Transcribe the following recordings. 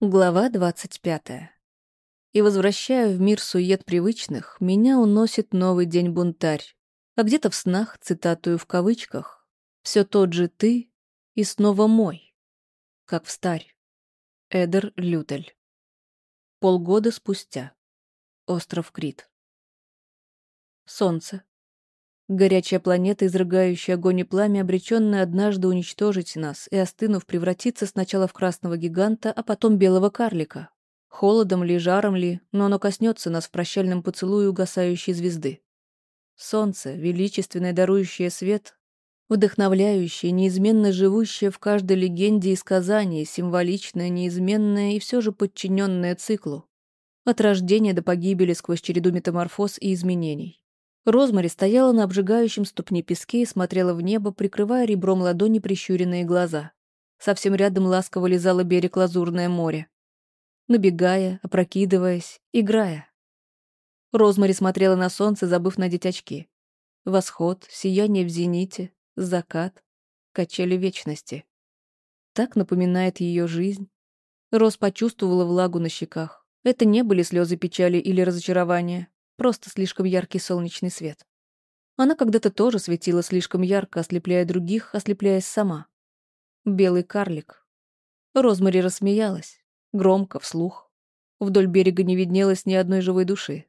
Глава двадцать пятая. И возвращая в мир сует привычных, меня уносит новый день бунтарь. А где-то в снах, цитатую в кавычках, все тот же ты и снова мой, как в старь. Эдер Лютель. Полгода спустя. Остров Крит. Солнце. Горячая планета, изрыгающая огонь и пламя, обреченная однажды уничтожить нас и, остынув, превратиться сначала в красного гиганта, а потом белого карлика. Холодом ли, жаром ли, но оно коснется нас в прощальном поцелуе угасающей звезды. Солнце, величественное, дарующее свет, вдохновляющее, неизменно живущее в каждой легенде и сказании, символичное, неизменное и все же подчиненное циклу. От рождения до погибели сквозь череду метаморфоз и изменений. Розмари стояла на обжигающем ступне песке и смотрела в небо, прикрывая ребром ладони прищуренные глаза. Совсем рядом ласково лизало берег Лазурное море. Набегая, опрокидываясь, играя. Розмари смотрела на солнце, забыв надеть очки. Восход, сияние в зените, закат, качели вечности. Так напоминает ее жизнь. Роз почувствовала влагу на щеках. Это не были слезы печали или разочарования. Просто слишком яркий солнечный свет. Она когда-то тоже светила слишком ярко, ослепляя других, ослепляясь сама. Белый карлик. Розмари рассмеялась. Громко, вслух. Вдоль берега не виднелось ни одной живой души.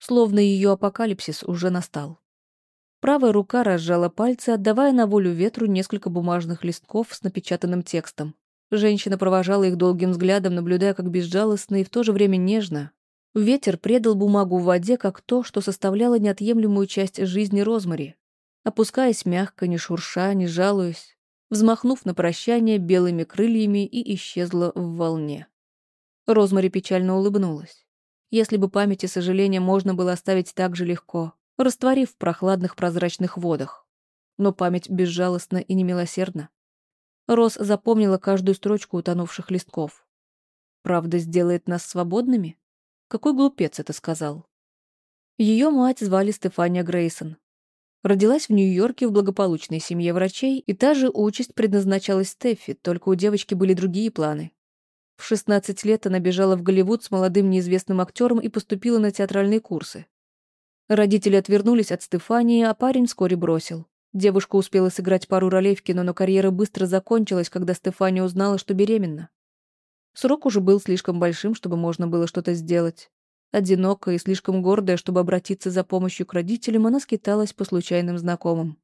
Словно ее апокалипсис уже настал. Правая рука разжала пальцы, отдавая на волю ветру несколько бумажных листков с напечатанным текстом. Женщина провожала их долгим взглядом, наблюдая, как безжалостно и в то же время нежно Ветер предал бумагу в воде как то, что составляло неотъемлемую часть жизни Розмари, опускаясь мягко, не шурша, не жалуясь, взмахнув на прощание белыми крыльями и исчезла в волне. Розмари печально улыбнулась. Если бы память и сожаление можно было оставить так же легко, растворив в прохладных прозрачных водах. Но память безжалостна и немилосердна. Роз запомнила каждую строчку утонувших листков. Правда сделает нас свободными? Какой глупец это сказал? Ее мать звали Стефания Грейсон. Родилась в Нью-Йорке в благополучной семье врачей, и та же участь предназначалась Стеффи, только у девочки были другие планы. В 16 лет она бежала в Голливуд с молодым неизвестным актером и поступила на театральные курсы. Родители отвернулись от Стефании, а парень вскоре бросил. Девушка успела сыграть пару ролей в кино, но карьера быстро закончилась, когда Стефания узнала, что беременна. Срок уже был слишком большим, чтобы можно было что-то сделать. Одинокая и слишком гордая, чтобы обратиться за помощью к родителям, она скиталась по случайным знакомым.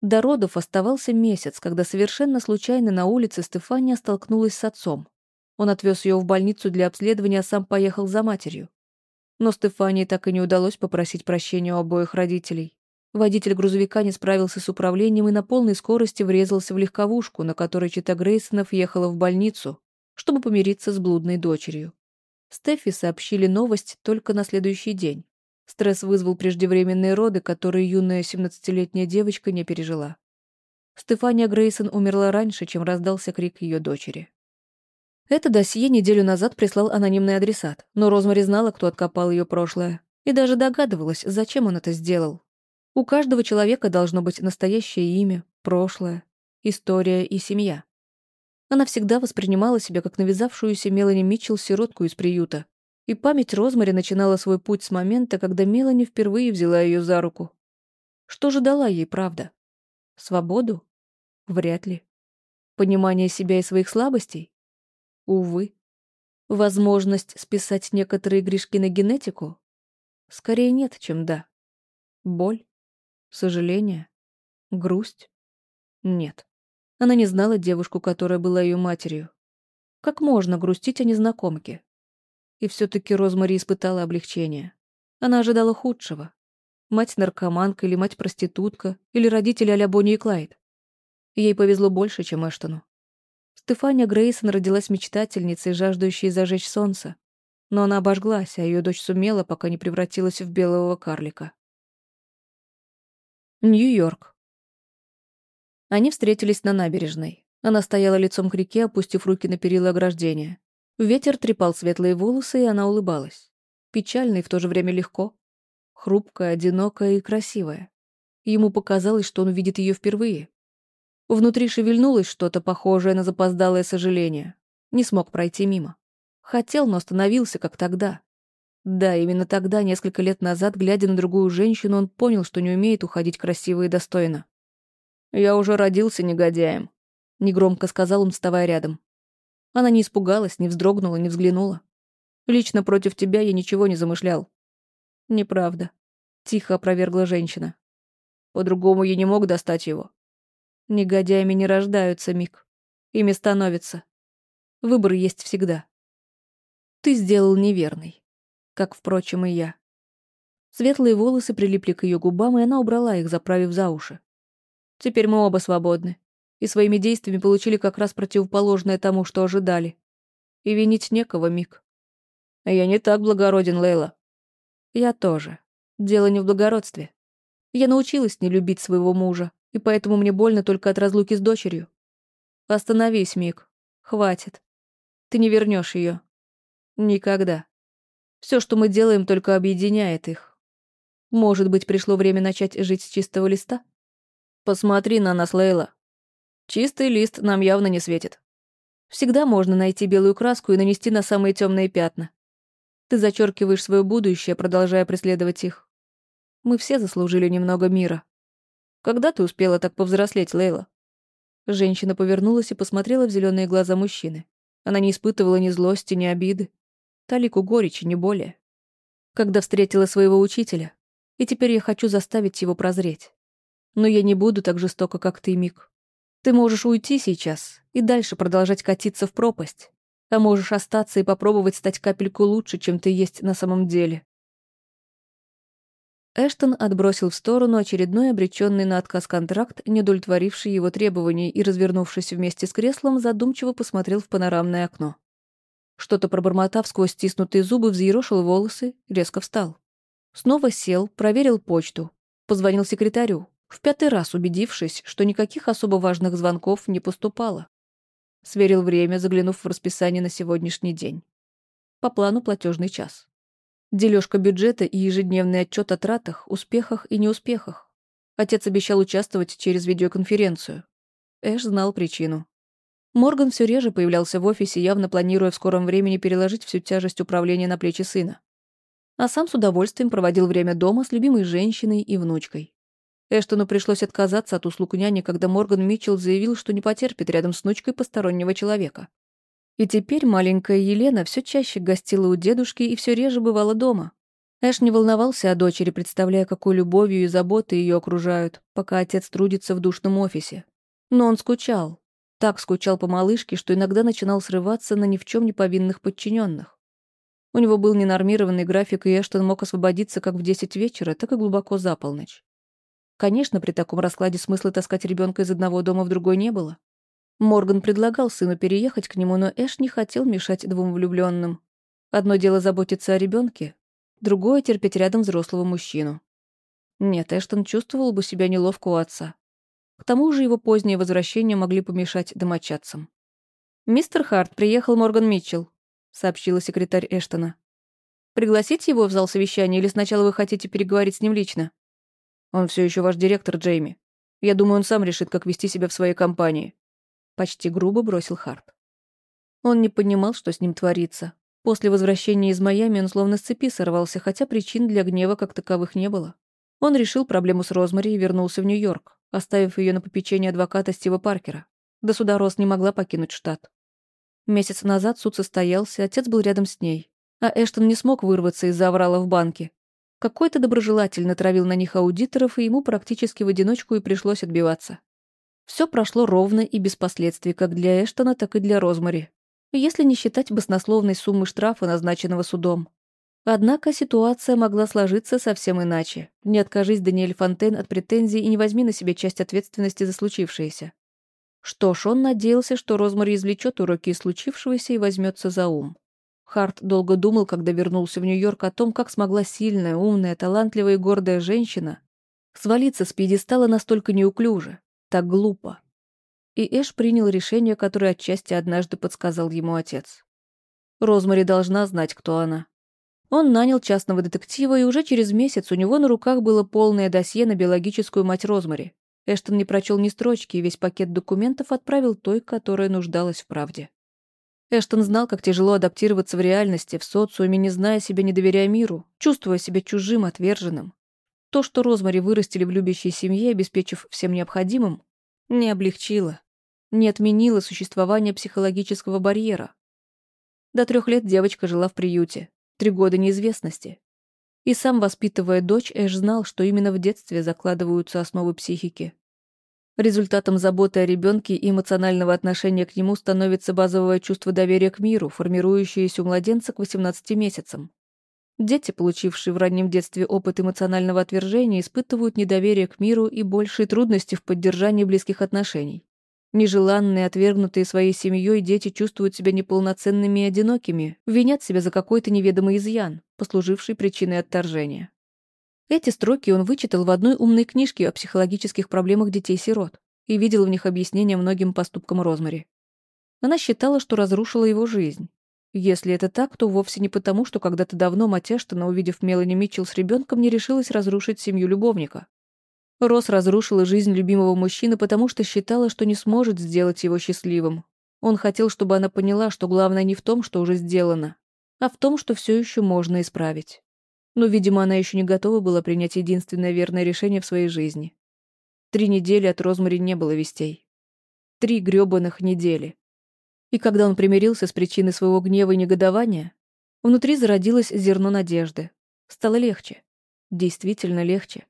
До родов оставался месяц, когда совершенно случайно на улице Стефания столкнулась с отцом. Он отвез ее в больницу для обследования, а сам поехал за матерью. Но Стефании так и не удалось попросить прощения у обоих родителей. Водитель грузовика не справился с управлением и на полной скорости врезался в легковушку, на которой чита Грейсонов ехала в больницу, чтобы помириться с блудной дочерью. Стефи сообщили новость только на следующий день. Стресс вызвал преждевременные роды, которые юная 17-летняя девочка не пережила. Стефания Грейсон умерла раньше, чем раздался крик ее дочери. Это досье неделю назад прислал анонимный адресат, но Розмари знала, кто откопал ее прошлое, и даже догадывалась, зачем он это сделал. У каждого человека должно быть настоящее имя, прошлое, история и семья. Она всегда воспринимала себя как навязавшуюся Мелани Митчелл сиротку из приюта. И память Розмари начинала свой путь с момента, когда Мелани впервые взяла ее за руку. Что же дала ей правда? Свободу? Вряд ли. Понимание себя и своих слабостей? Увы. Возможность списать некоторые грешки на генетику? Скорее нет, чем да. Боль? Сожаление? Грусть? Нет. Она не знала девушку, которая была ее матерью. Как можно грустить о незнакомке? И все-таки Розмари испытала облегчение. Она ожидала худшего. Мать-наркоманка или мать-проститутка, или родители а-ля Бонни и Клайд. Ей повезло больше, чем Эштону. Стефания Грейсон родилась мечтательницей, жаждущей зажечь солнце. Но она обожглась, а ее дочь сумела, пока не превратилась в белого карлика. Нью-Йорк. Они встретились на набережной. Она стояла лицом к реке, опустив руки на перила ограждения. Ветер трепал светлые волосы, и она улыбалась. Печально и в то же время легко. Хрупкая, одинокая и красивая. Ему показалось, что он видит ее впервые. Внутри шевельнулось что-то похожее на запоздалое сожаление. Не смог пройти мимо. Хотел, но остановился, как тогда. Да, именно тогда, несколько лет назад, глядя на другую женщину, он понял, что не умеет уходить красиво и достойно. «Я уже родился негодяем», — негромко сказал он, вставая рядом. Она не испугалась, не вздрогнула, не взглянула. «Лично против тебя я ничего не замышлял». «Неправда», — тихо опровергла женщина. «По-другому я не мог достать его». «Негодяями не рождаются, Мик. Ими становятся. Выбор есть всегда. Ты сделал неверный, как, впрочем, и я». Светлые волосы прилипли к ее губам, и она убрала их, заправив за уши. Теперь мы оба свободны. И своими действиями получили как раз противоположное тому, что ожидали. И винить некого, Мик. А я не так благороден, Лейла. Я тоже. Дело не в благородстве. Я научилась не любить своего мужа, и поэтому мне больно только от разлуки с дочерью. Остановись, Мик. Хватит. Ты не вернешь ее. Никогда. Все, что мы делаем, только объединяет их. Может быть, пришло время начать жить с чистого листа? Посмотри на нас, Лейла. Чистый лист нам явно не светит. Всегда можно найти белую краску и нанести на самые темные пятна. Ты зачеркиваешь свое будущее, продолжая преследовать их. Мы все заслужили немного мира. Когда ты успела так повзрослеть, Лейла? Женщина повернулась и посмотрела в зеленые глаза мужчины. Она не испытывала ни злости, ни обиды. Талику горечи, не более. Когда встретила своего учителя, и теперь я хочу заставить его прозреть. Но я не буду так жестоко, как ты, Мик. Ты можешь уйти сейчас и дальше продолжать катиться в пропасть, а можешь остаться и попробовать стать капельку лучше, чем ты есть на самом деле. Эштон отбросил в сторону очередной обреченный на отказ контракт, не удовлетворивший его требований, и, развернувшись вместе с креслом, задумчиво посмотрел в панорамное окно. Что-то пробормотав сквозь стиснутые зубы, взъерошил волосы, резко встал. Снова сел, проверил почту, позвонил секретарю, в пятый раз убедившись, что никаких особо важных звонков не поступало. Сверил время, заглянув в расписание на сегодняшний день. По плану платежный час. Дележка бюджета и ежедневный отчет о тратах, успехах и неуспехах. Отец обещал участвовать через видеоконференцию. Эш знал причину. Морган все реже появлялся в офисе, явно планируя в скором времени переложить всю тяжесть управления на плечи сына. А сам с удовольствием проводил время дома с любимой женщиной и внучкой. Эштону пришлось отказаться от услуг няни, когда Морган Митчелл заявил, что не потерпит рядом с внучкой постороннего человека. И теперь маленькая Елена все чаще гостила у дедушки и все реже бывала дома. Эш не волновался о дочери, представляя, какой любовью и заботой ее окружают, пока отец трудится в душном офисе. Но он скучал. Так скучал по малышке, что иногда начинал срываться на ни в чем не повинных подчиненных. У него был ненормированный график, и Эштон мог освободиться как в 10 вечера, так и глубоко за полночь. Конечно, при таком раскладе смысла таскать ребенка из одного дома в другой не было. Морган предлагал сыну переехать к нему, но Эш не хотел мешать двум влюбленным. Одно дело заботиться о ребенке, другое — терпеть рядом взрослого мужчину. Нет, Эштон чувствовал бы себя неловко у отца. К тому же его позднее возвращение могли помешать домочадцам. «Мистер Харт, приехал Морган Митчелл», — сообщила секретарь Эштона. «Пригласить его в зал совещания или сначала вы хотите переговорить с ним лично?» Он все еще ваш директор, Джейми. Я думаю, он сам решит, как вести себя в своей компании. Почти грубо бросил Харт. Он не понимал, что с ним творится. После возвращения из Майами он словно с цепи сорвался, хотя причин для гнева как таковых не было. Он решил проблему с Розмари и вернулся в Нью-Йорк, оставив ее на попечение адвоката Стива Паркера. До суда Рос не могла покинуть штат. Месяц назад суд состоялся, отец был рядом с ней. А Эштон не смог вырваться из-за в банке, какой-то доброжелатель натравил на них аудиторов, и ему практически в одиночку и пришлось отбиваться. Все прошло ровно и без последствий как для Эштона, так и для Розмари, если не считать баснословной суммы штрафа, назначенного судом. Однако ситуация могла сложиться совсем иначе. Не откажись Даниэль Фонтен от претензий и не возьми на себя часть ответственности за случившееся. Что ж, он надеялся, что Розмари извлечет уроки из случившегося и возьмется за ум. Харт долго думал, когда вернулся в Нью-Йорк, о том, как смогла сильная, умная, талантливая и гордая женщина свалиться с пьедестала настолько неуклюже, так глупо. И Эш принял решение, которое отчасти однажды подсказал ему отец. Розмари должна знать, кто она. Он нанял частного детектива, и уже через месяц у него на руках было полное досье на биологическую мать Розмари. Эштон не прочел ни строчки и весь пакет документов отправил той, которая нуждалась в правде. Эштон знал, как тяжело адаптироваться в реальности, в социуме, не зная себя, не доверяя миру, чувствуя себя чужим, отверженным. То, что Розмари вырастили в любящей семье, обеспечив всем необходимым, не облегчило, не отменило существование психологического барьера. До трех лет девочка жила в приюте, три года неизвестности. И сам, воспитывая дочь, Эш знал, что именно в детстве закладываются основы психики. Результатом заботы о ребенке и эмоционального отношения к нему становится базовое чувство доверия к миру, формирующееся у младенца к 18 месяцам. Дети, получившие в раннем детстве опыт эмоционального отвержения, испытывают недоверие к миру и большие трудности в поддержании близких отношений. Нежеланные, отвергнутые своей семьей дети чувствуют себя неполноценными и одинокими, винят себя за какой-то неведомый изъян, послуживший причиной отторжения. Эти строки он вычитал в одной умной книжке о психологических проблемах детей-сирот и видел в них объяснение многим поступкам Розмари. Она считала, что разрушила его жизнь. Если это так, то вовсе не потому, что когда-то давно Матештана, увидев Мелани Митчелл с ребенком, не решилась разрушить семью любовника. Рос разрушила жизнь любимого мужчины, потому что считала, что не сможет сделать его счастливым. Он хотел, чтобы она поняла, что главное не в том, что уже сделано, а в том, что все еще можно исправить. Но, видимо, она еще не готова была принять единственное верное решение в своей жизни. Три недели от Розмари не было вестей. Три грёбаных недели. И когда он примирился с причиной своего гнева и негодования, внутри зародилось зерно надежды. Стало легче. Действительно легче.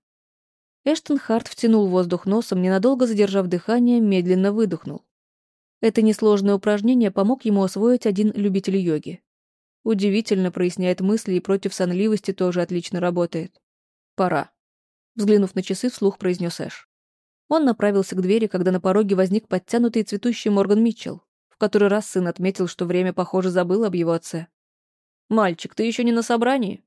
Эштон Харт втянул воздух носом, ненадолго задержав дыхание, медленно выдохнул. Это несложное упражнение помог ему освоить один любитель йоги. Удивительно проясняет мысли и против сонливости тоже отлично работает. Пора. Взглянув на часы, вслух произнес Эш. Он направился к двери, когда на пороге возник подтянутый цветущий Морган Митчелл. В который раз сын отметил, что время, похоже, забыл об его отце. «Мальчик, ты еще не на собрании?»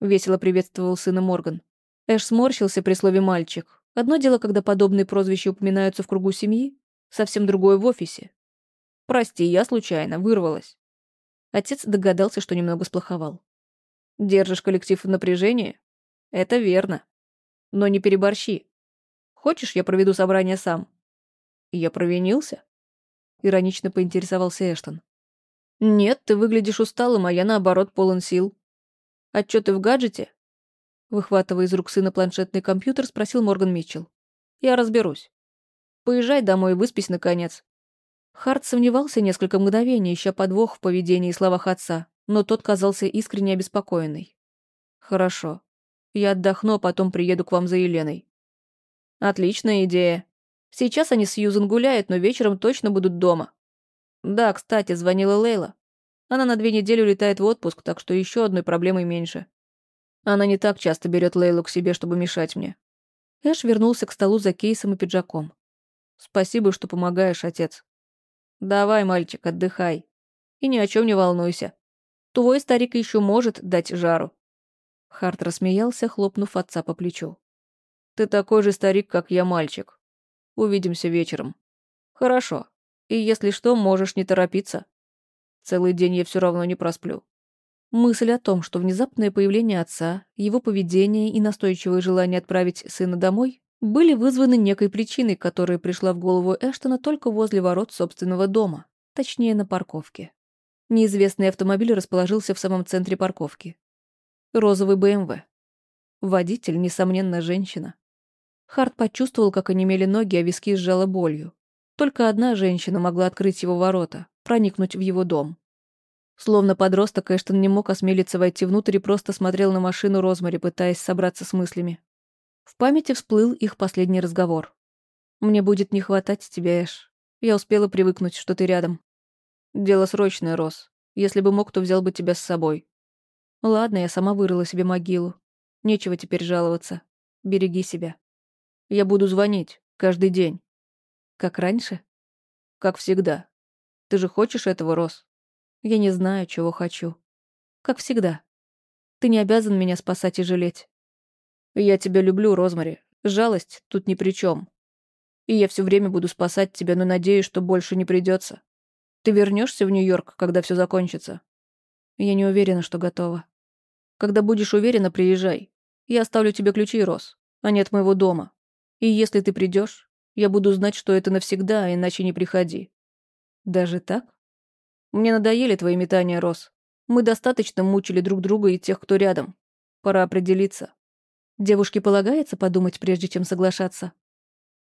Весело приветствовал сына Морган. Эш сморщился при слове «мальчик». Одно дело, когда подобные прозвища упоминаются в кругу семьи, совсем другое в офисе. «Прости, я случайно, вырвалась». Отец догадался, что немного сплоховал. «Держишь коллектив в напряжении? Это верно. Но не переборщи. Хочешь, я проведу собрание сам?» «Я провинился?» Иронично поинтересовался Эштон. «Нет, ты выглядишь усталым, а я, наоборот, полон сил. Отчеты в гаджете?» Выхватывая из рук сына планшетный компьютер, спросил Морган Митчелл. «Я разберусь. Поезжай домой и выспись, наконец. Харт сомневался несколько мгновений, ища подвох в поведении и словах отца, но тот казался искренне обеспокоенный. «Хорошо. Я отдохну, а потом приеду к вам за Еленой». «Отличная идея. Сейчас они с Сьюзен гуляют, но вечером точно будут дома». «Да, кстати, звонила Лейла. Она на две недели улетает в отпуск, так что еще одной проблемой меньше. Она не так часто берет Лейлу к себе, чтобы мешать мне». Эш вернулся к столу за кейсом и пиджаком. «Спасибо, что помогаешь, отец». Давай, мальчик, отдыхай. И ни о чем не волнуйся. Твой старик еще может дать жару. Харт рассмеялся, хлопнув отца по плечу. Ты такой же старик, как я, мальчик. Увидимся вечером. Хорошо. И если что, можешь не торопиться. Целый день я все равно не просплю. Мысль о том, что внезапное появление отца, его поведение и настойчивое желание отправить сына домой были вызваны некой причиной, которая пришла в голову Эштона только возле ворот собственного дома, точнее, на парковке. Неизвестный автомобиль расположился в самом центре парковки. Розовый БМВ. Водитель, несомненно, женщина. Харт почувствовал, как онемели ноги, а виски сжало болью. Только одна женщина могла открыть его ворота, проникнуть в его дом. Словно подросток, Эштон не мог осмелиться войти внутрь и просто смотрел на машину Розмари, пытаясь собраться с мыслями. В памяти всплыл их последний разговор. «Мне будет не хватать тебя, Эш. Я успела привыкнуть, что ты рядом. Дело срочное, Рос. Если бы мог, то взял бы тебя с собой. Ладно, я сама вырыла себе могилу. Нечего теперь жаловаться. Береги себя. Я буду звонить. Каждый день. Как раньше? Как всегда. Ты же хочешь этого, Рос? Я не знаю, чего хочу. Как всегда. Ты не обязан меня спасать и жалеть. Я тебя люблю, Розмари. Жалость тут ни при чем. И я все время буду спасать тебя, но надеюсь, что больше не придется. Ты вернешься в Нью-Йорк, когда все закончится? Я не уверена, что готова. Когда будешь уверена, приезжай. Я оставлю тебе ключи, Рос, а не от моего дома. И если ты придешь, я буду знать, что это навсегда, а иначе не приходи. Даже так? Мне надоели твои метания, Рос. Мы достаточно мучили друг друга и тех, кто рядом. Пора определиться. Девушке полагается подумать, прежде чем соглашаться.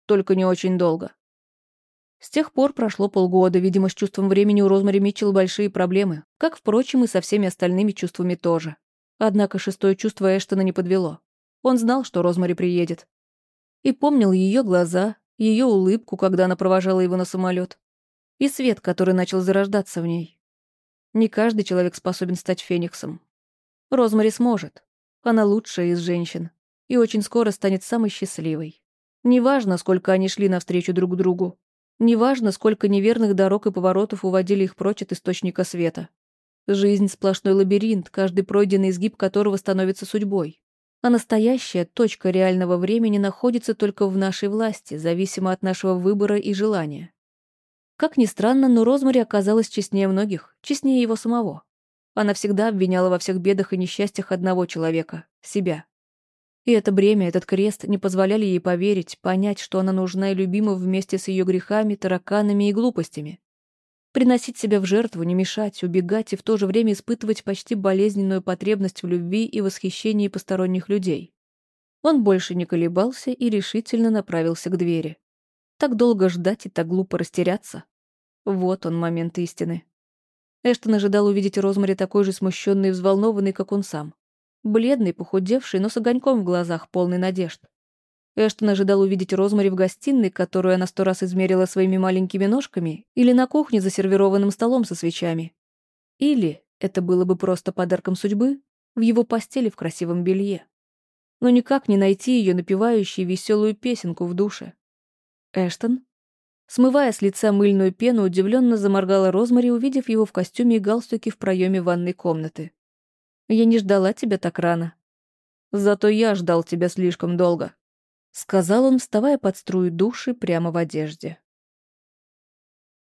Только не очень долго. С тех пор прошло полгода, видимо, с чувством времени у Розмари Митчелл большие проблемы, как, впрочем, и со всеми остальными чувствами тоже. Однако шестое чувство Эштона не подвело. Он знал, что Розмари приедет. И помнил ее глаза, ее улыбку, когда она провожала его на самолет, и свет, который начал зарождаться в ней. Не каждый человек способен стать фениксом. Розмари сможет. Она лучшая из женщин. И очень скоро станет самой счастливой. Неважно, сколько они шли навстречу друг другу. Неважно, сколько неверных дорог и поворотов уводили их прочь от источника света. Жизнь — сплошной лабиринт, каждый пройденный изгиб которого становится судьбой. А настоящая точка реального времени находится только в нашей власти, зависимо от нашего выбора и желания. Как ни странно, но Розмари оказалась честнее многих, честнее его самого. Она всегда обвиняла во всех бедах и несчастьях одного человека — себя. И это бремя, этот крест не позволяли ей поверить, понять, что она нужна и любима вместе с ее грехами, тараканами и глупостями. Приносить себя в жертву, не мешать, убегать и в то же время испытывать почти болезненную потребность в любви и восхищении посторонних людей. Он больше не колебался и решительно направился к двери. Так долго ждать и так глупо растеряться. Вот он, момент истины. Эштон ожидал увидеть Розмари такой же смущенный и взволнованный, как он сам. Бледный, похудевший, но с огоньком в глазах, полный надежд. Эштон ожидал увидеть Розмари в гостиной, которую она сто раз измерила своими маленькими ножками, или на кухне за сервированным столом со свечами. Или, это было бы просто подарком судьбы, в его постели в красивом белье. Но никак не найти ее напевающей веселую песенку в душе. Эштон? Смывая с лица мыльную пену, удивленно заморгала Розмари, увидев его в костюме и галстуке в проеме ванной комнаты. Я не ждала тебя так рано. Зато я ждал тебя слишком долго», — сказал он, вставая под струю души прямо в одежде.